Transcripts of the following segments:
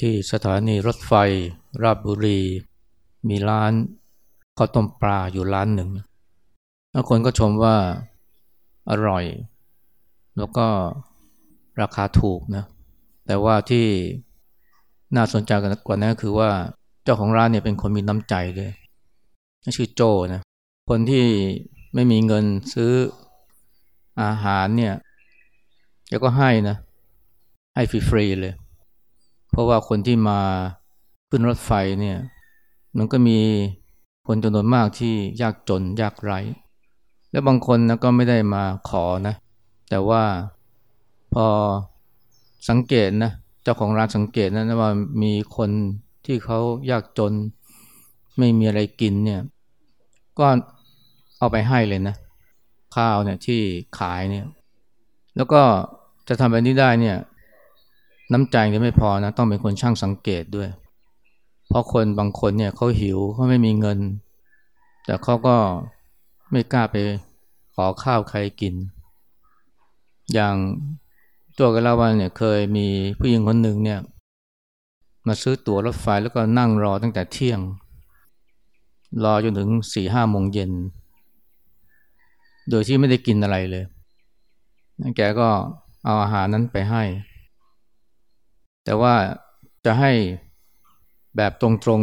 ที่สถานีรถไฟ ราชบุรี มีร้านข้าวต้มปลาอยู่ร้านหนึ่งแล้วคนก็ชมว่าอร่อย แล้วก็ราคาถูกนะ แต่ว่าที่น่าสนใจกว่านั้นคือว่าเจ้าของร้านเนี่ยเป็นคนมีน้ำใจเลยชื่อโจนะคนที่ไม่มีเงินซื้ออาหารเนี่ยแกก็ให้นะ ให้ฟรีๆเลย เพราะว่าคนที่มาขึ้นรถไฟเนี่ย มันก็มีคนจำนวนมากที่ยากจนยากไร้ แล้วบางคนนะก็ไม่ได้มาขอนะ แต่ว่าพอสังเกตนะ เจ้าของร้านสังเกตนะว่ามีคนที่เขายากจน ไม่มีอะไรกินเนี่ย ก็เอาไปให้เลยนะ ข้าวเนี่ยที่ขายเนี่ย แล้วก็จะทำแบบนี้ได้เนี่ย น้ำใจจะไม่พอนะต้องเป็นคนช่างสังเกตด้วย เพราะคนบางคนเนี่ยเขาหิวเขาไม่มีเงิน แต่เขาก็ไม่กล้าไปขอข้าวใครกิน อย่างตัวกันล้ววันเนี่ยเคยมีผู้หญิงคนหนึ่งเนี่ย มาซื้อตั๋วรถไฟแล้วก็นั่งรอตั้งแต่เที่ยง รอจนถึงสี่ห้าโมงเย็น โดยที่ไม่ได้กินอะไรเลย แกก็เอาอาหารนั้นไปให้ แต่ว่าจะให้แบบตรง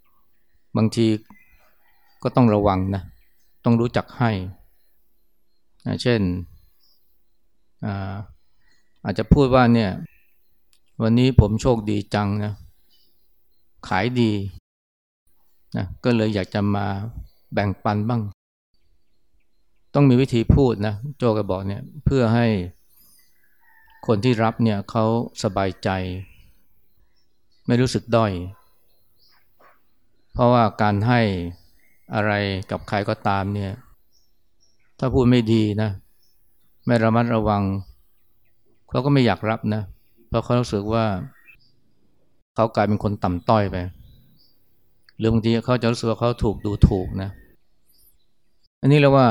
ๆ บางทีก็ต้องระวังนะ ต้องรู้จักให้นะเช่นอาอาจจะพูดว่าเนี่ย วันนี้ผมโชคดีจังนะ ขายดีนะก็เลยอยากจะมาแบ่งปันบ้าง ต้องมีวิธีพูดนะ โจก็บอกเนี่ย เพื่อให้ คนที่รับเนี่ยเขาสบายใจ ไม่รู้สึกด้อย เพราะว่าการให้อะไรกับใครก็ตามเนี่ย ถ้าพูดไม่ดีนะ ไม่ระมัดระวัง เขาก็ไม่อยากรับนะ เพราะเขารู้สึกว่า เขากลายเป็นคนต่ำต้อยไป หรือบางทีเขาจะรู้สึกว่าเขาถูกดูถูกนะ อันนี้เรียกว่า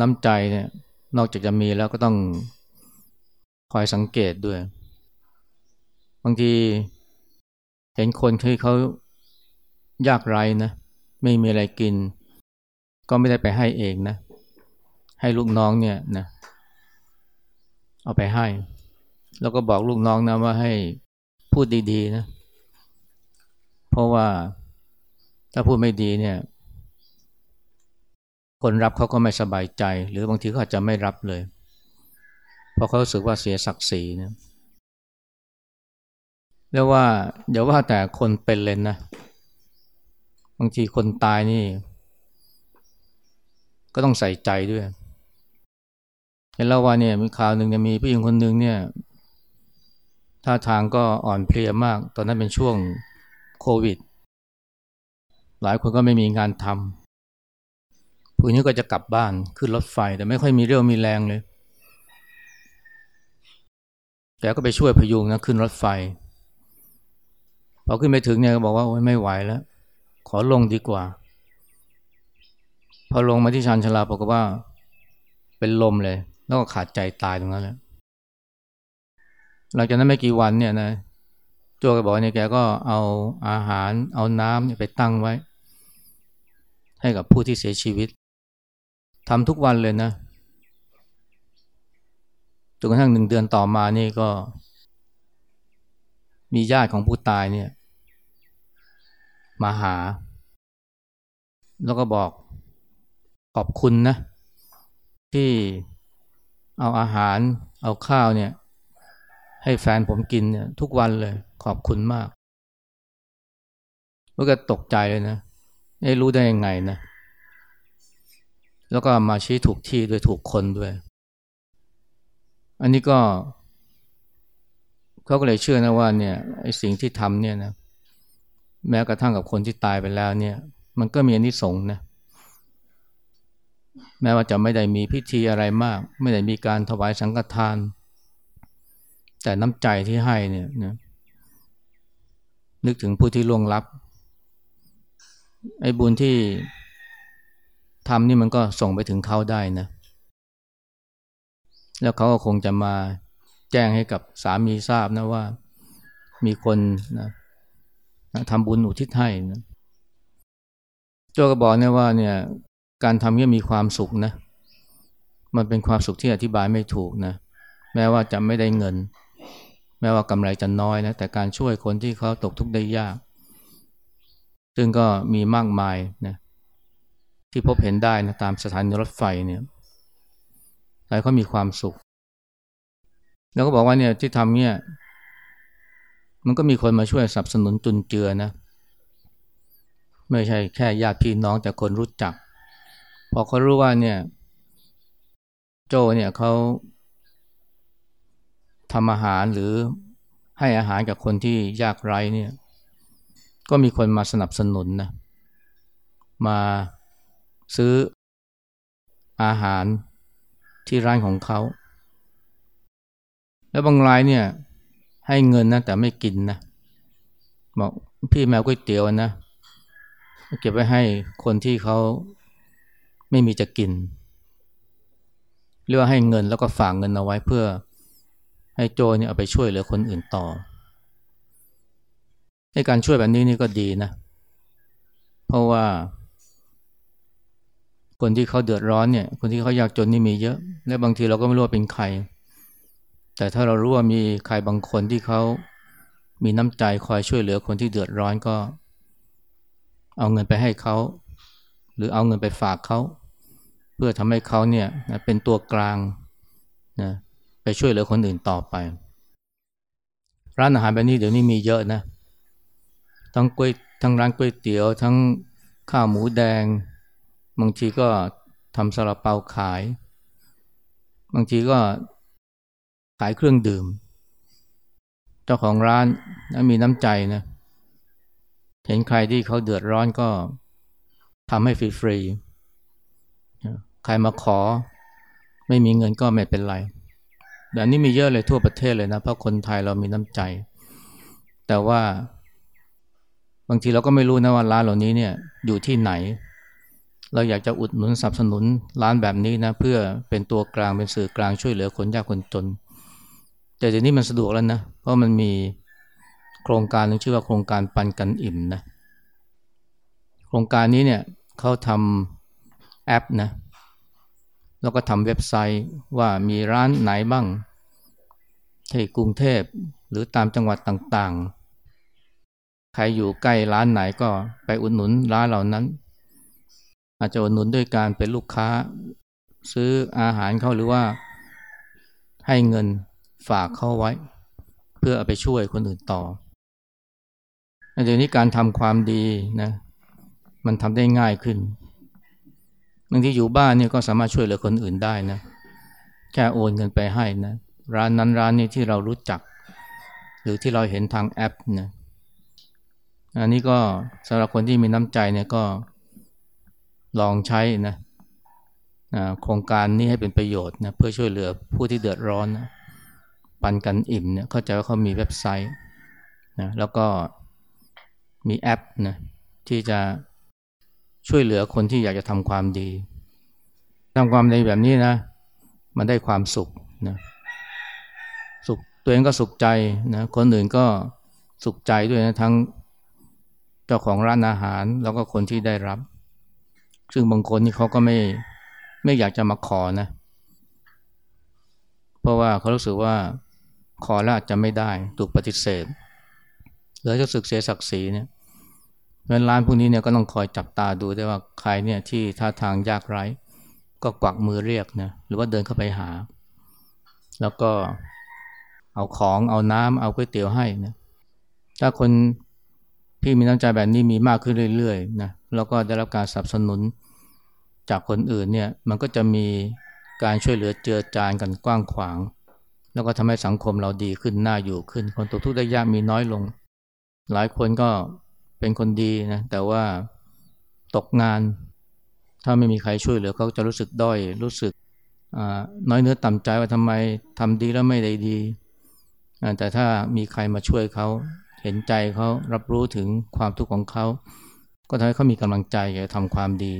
น้ำใจเนี่ย นอกจากจะมีแล้วก็ต้อง คอยสังเกตด้วย บางทีเห็นคนที่เขายากไร้นะ ไม่มีอะไรกิน ก็ไม่ได้ไปให้เองนะ ให้ลูกน้องเนี่ยนะ เอาไปให้ แล้วก็บอกลูกน้องนะว่าให้พูดดีๆนะ เพราะว่าถ้าพูดไม่ดีเนี่ย คนรับเขาก็ไม่สบายใจ หรือบางทีเขาอาจจะไม่รับเลยเราะเขาสึกว่าเสียศักดิ์ศรีนะเรียกว่าเดี๋ยวว่าแต่คนเป็นเลยนะ บางทีคนตายนี่ ก็ต้องใส่ใจด้วย เห็นแล้วว่าเนี่ยมีข่าวหนึ่งเนี่ยมีผู้หญิงคนหนึ่งเนี่ยท่าทางก็อ่อนเพลียมาก ตอนนั้นเป็นช่วงโควิด หลายคนก็ไม่มีงานทำผู้นี้ก็จะกลับบ้านขึ้นรถไฟ แต่ไม่ค่อยมีเรี่ยวมีแรงเลย แกก็ไปช่วยพยุงนะขึ้นรถไฟ พอขึ้นไปถึงเนี่ยก็บอกว่าโอ้ยไม่ไหวแล้ว ขอลงดีกว่า พอลงมาที่ชานชลาบอกว่า เป็นลมเลย แล้วก็ขาดใจตายตรงนั้นแหละหลังจากนั้นไม่กี่วันเนี่ยนะัวแกบอกเนี่ยแกก็เอาอาหารเอาน้ำไปตั้งไว้ ให้กับผู้ที่เสียชีวิตทำทุกวันเลยนะ จนกระทั่งหนึ่งเดือนต่อมานี่ก็ มีญาติของผู้ตายเนี่ย มาหา แล้วก็บอกขอบคุณนะ ที่เอาอาหารเอาข้าวเนี่ย ให้แฟนผมกินเนี่ย ทุกวันเลย ขอบคุณมากแล้วก็ตกใจเลยนะไม่รู้ได้ยังไงนะ แล้วก็มาชี้ถูกที่ด้วยถูกคนด้วย อันนี้ก็เขาก็เลยเชื่อนะว่าเนี่ยไอ้สิ่งที่ทำเนี่ยนะแม้กระทั่งกับคนที่ตายไปแล้วเนี่ย มันก็มีอนิสงส์นะแม้ว่าจะไม่ได้มีพิธีอะไรมาก ไม่ได้มีการถวายสังฆทาน แต่น้ำใจที่ให้เนี่ยนะนึกถึงผู้ที่ล่วงลับ ไอ้บุญที่ทำนี่มันก็ส่งไปถึงเขาได้นะ แล้วเขาก็คงจะมาแจ้งให้กับสามีทราบนะว่ามีคนนะทำบุญอุทิศให้นะโจก็บอกเนี่ยว่าเนี่ยการทำเนี่ยมีความสุขนะมันเป็นความสุขที่อธิบายไม่ถูกนะแม้ว่าจะไม่ได้เงิน แม้ว่ากำไรจะน้อยนะแต่การช่วยคนที่เขาตกทุกข์ได้ยาก ซึ่งก็มีมากมายนะที่พบเห็นได้นะตามสถานีรถไฟเนี่ย ใครเขามีความสุข แล้วก็บอกว่าเนี่ยที่ทำเนี่ยมันก็มีคนมาช่วยสนับสนุนจุนเจือนะ ไม่ใช่แค่ญาติพี่น้องแต่คนรู้จัก พอเขารู้ว่าเนี่ย โจเนี่ยเขาทำอาหารหรือให้อาหารกับคนที่ยากไร้เนี่ย ก็มีคนมาสนับสนุนนะ มาซื้ออาหาร ที่ร้านของเขา แล้วบางรายเนี่ย ให้เงินนะแต่ไม่กินนะบอกพี่แมวก๋วยเตี๋ยวนะเก็บไว้ให้คนที่เขาไม่มีจะกินเรียกว่าให้เงินแล้วก็ฝากเงินเอาไว้เพื่อให้โจเนี่ยเอาไปช่วยเหลือคนอื่นต่อให้การช่วยแบบนี้นี่ก็ดีนะ เพราะว่า คนที่เขาเดือดร้อนเนี่ย คนที่เขาอยากจนนี่มีเยอะ และบางทีเราก็ไม่รู้ว่าเป็นใคร แต่ถ้าเรารู้ว่ามีใครบางคนที่เขามีน้ำใจคอยช่วยเหลือคนที่เดือดร้อนก็ เอาเงินไปให้เขา หรือเอาเงินไปฝากเขา เพื่อทำให้เขาเนี่ยเป็นตัวกลางนะไปช่วยเหลือคนอื่นต่อไป ร้านอาหารแบบนี้เดี๋ยวนี้มีเยอะนะ ทั้งก๋วยทั้งร้านก๋วยเตี๋ยว ทั้งข้าวหมูแดง บางทีก็ทำซาลาเปาขาย บางทีก็ขายเครื่องดื่ม เจ้าของร้านนะมีน้ำใจนะเห็นใครที่เขาเดือดร้อนก็ทำให้ฟรีๆใครมาขอไม่มีเงินก็ไม่เป็นไรแบบนี้มีเยอะเลยทั่วประเทศเลยนะ เพราะคนไทยเรามีน้ำใจ แต่ว่า บางทีเราก็ไม่รู้นะว่าร้านเหล่านี้เนี่ยอยู่ที่ไหน เราอยากจะอุดหนุนสนับสนุนร้านแบบนี้นะเพื่อเป็นตัวกลางเป็นสื่อกลางช่วยเหลือคนยากคนจน แต่เดี๋ยวนี้มันสะดวกแล้วนะ เพราะมันมีโครงการนึงชื่อว่าโครงการปันกันอิ่มนะโครงการนี้เนี่ยเขาทำแอปนะแล้วก็ทำเว็บไซต์ว่ามีร้านไหนบ้างที่กรุงเทพหรือตามจังหวัดต่างๆ ใครอยู่ใกล้ร้านไหนก็ไปอุดหนุนร้านเหล่านั้น อาจจะอุดหนุนด้วยการเป็นลูกค้า ซื้ออาหารเขาหรือว่า ให้เงินฝากเข้าไว้ เพื่อเอาไปช่วยคนอื่นต่อเดี๋ยวนี้การทำความดีนะมันทำได้ง่ายขึ้นบางที่อยู่บ้านเนี่ยก็สามารถช่วยเหลือคนอื่นได้นะแค่โอนเงินไปให้นะร้านนั้นร้านนี้ที่เรารู้จัก หรือที่เราเห็นทางแอปนะอันนี้ก็สำหรับคนที่มีน้ำใจเนี่ยก็ ลองใช้นะโครงการนี้ให้เป็นประโยชน์นะเพื่อช่วยเหลือผู้ที่เดือดร้อนนะปันกันอิ่มเนี่ยเข้าใจว่าเขามีเว็บไซต์นะแล้วก็มีแอปนะที่จะช่วยเหลือคนที่อยากจะทำความดีทำความดีแบบนี้นะ มันได้ความสุขนะสุขตัวเองก็สุขใจนะคนอื่นก็สุขใจด้วยนะทั้งเจ้าของร้านอาหารแล้วก็คนที่ได้รับ ซึ่งบางคนนี่เขาก็ไม่ไม่อยากจะมาขอนะ เพราะว่าเขารู้สึกว่าขอแล้วอาจจะไม่ได้ถูกปฏิเสธหรือจะสึกเสียศักดิ์ศรีเนี่ยเงินร้านพวกนี้เนี่ยก็ต้องคอยจับตาดูได้ว่าใครเนี่ยที่ท่าทางยากไร้ ก็กวักมือเรียกนะหรือว่าเดินเข้าไปหา แล้วก็เอาของเอาน้ำเอาก๋วยเตี๋ยวให้นะถ้าคนพี่มีน้ำใจแบบนี้มีมากขึ้นเรื่อยๆนะแล้วก็ได้รับการสนับสนุน จากคนอื่นเนี่ยมันก็จะมีการช่วยเหลือเจือจานกันกว้างขวาง แล้วก็ทำให้สังคมเราดีขึ้นน่าอยู่ขึ้น คนตกทุกข์ได้ยากมีน้อยลง หลายคนก็เป็นคนดีนะแต่ว่าตกงาน ถ้าไม่มีใครช่วยเหลือเขาจะรู้สึกด้อยรู้สึกน้อยเนื้อต่ำใจว่าทำไมทำดีแล้วไม่ได้ดีแต่ถ้ามีใครมาช่วยเขาเห็นใจเขารับรู้ถึงความทุกข์ของเขา ก็ทำให้เขามีกำลังใจอยากทำความดี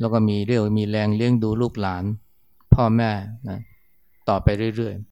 แล้วก็มีเรี่ยวมีแรงเลี้ยงดูลูกหลาน พ่อแม่นะต่อไปเรื่อย